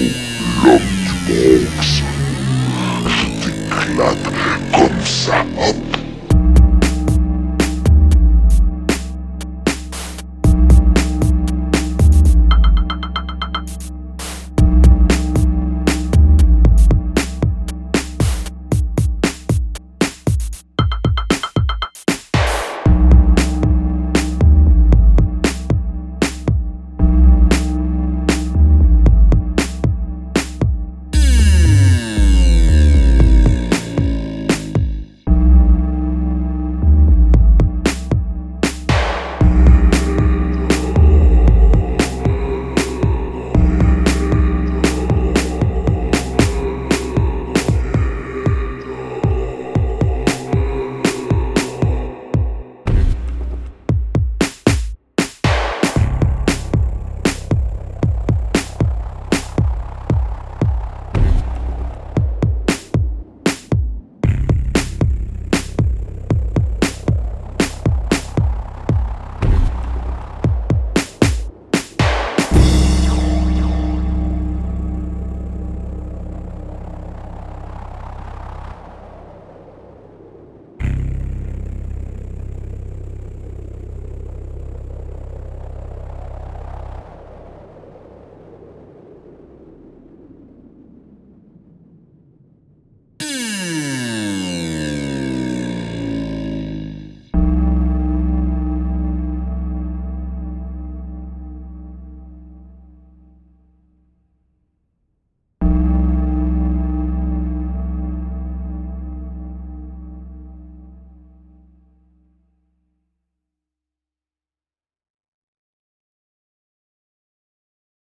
Yeah.